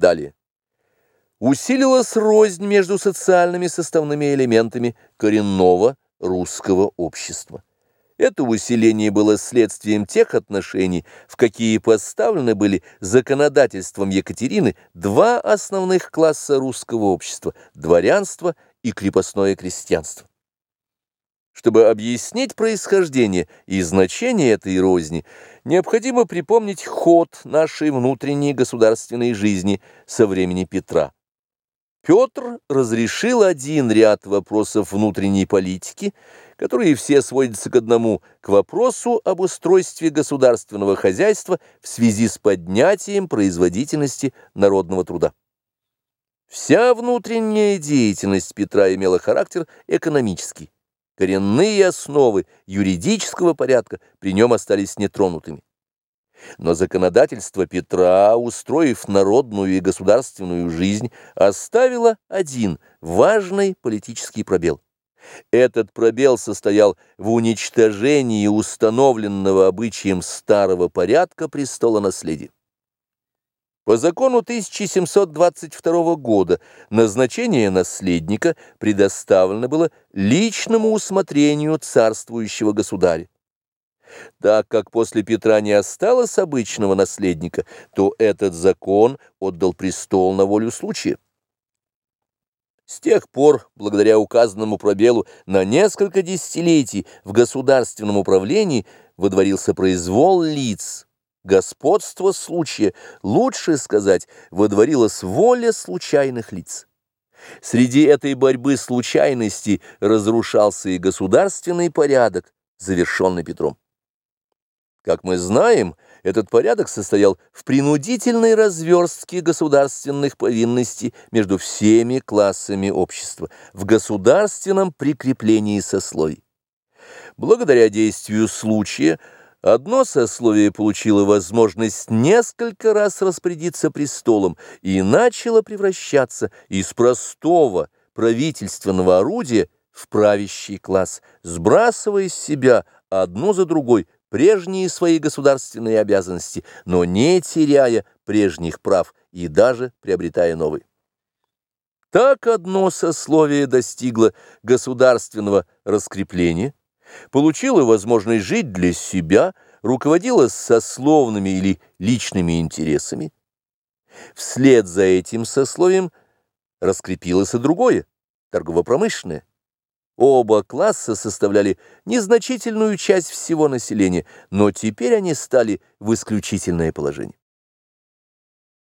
Далее. Усилилась рознь между социальными составными элементами коренного русского общества. Это усиление было следствием тех отношений, в какие поставлены были законодательством Екатерины два основных класса русского общества – дворянство и крепостное крестьянство. Чтобы объяснить происхождение и значение этой розни, необходимо припомнить ход нашей внутренней государственной жизни со времени Петра. Петр разрешил один ряд вопросов внутренней политики, которые все сводятся к одному, к вопросу об устройстве государственного хозяйства в связи с поднятием производительности народного труда. Вся внутренняя деятельность Петра имела характер экономический. Коренные основы юридического порядка при нем остались нетронутыми. Но законодательство Петра, устроив народную и государственную жизнь, оставило один важный политический пробел. Этот пробел состоял в уничтожении установленного обычаем старого порядка престола наследия. По закону 1722 года назначение наследника предоставлено было личному усмотрению царствующего государя. Так как после Петра не осталось обычного наследника, то этот закон отдал престол на волю случая. С тех пор, благодаря указанному пробелу, на несколько десятилетий в государственном управлении водворился произвол лиц, господство случая, лучше сказать, водворилась воля случайных лиц. Среди этой борьбы случайностей разрушался и государственный порядок, завершенный Петром. Как мы знаем, этот порядок состоял в принудительной разверстке государственных повинностей между всеми классами общества, в государственном прикреплении сословий. Благодаря действию случая одно сословие получило возможность несколько раз распорядиться престолом и начало превращаться из простого правительственного орудия в правящий класс, сбрасывая с себя одну за другой прежние свои государственные обязанности, но не теряя прежних прав и даже приобретая новые. Так одно сословие достигло государственного раскрепления, получило возможность жить для себя, руководило сословными или личными интересами. Вслед за этим сословием раскрепилось и другое, торгово-промышленное. Оба класса составляли незначительную часть всего населения, но теперь они стали в исключительное положение.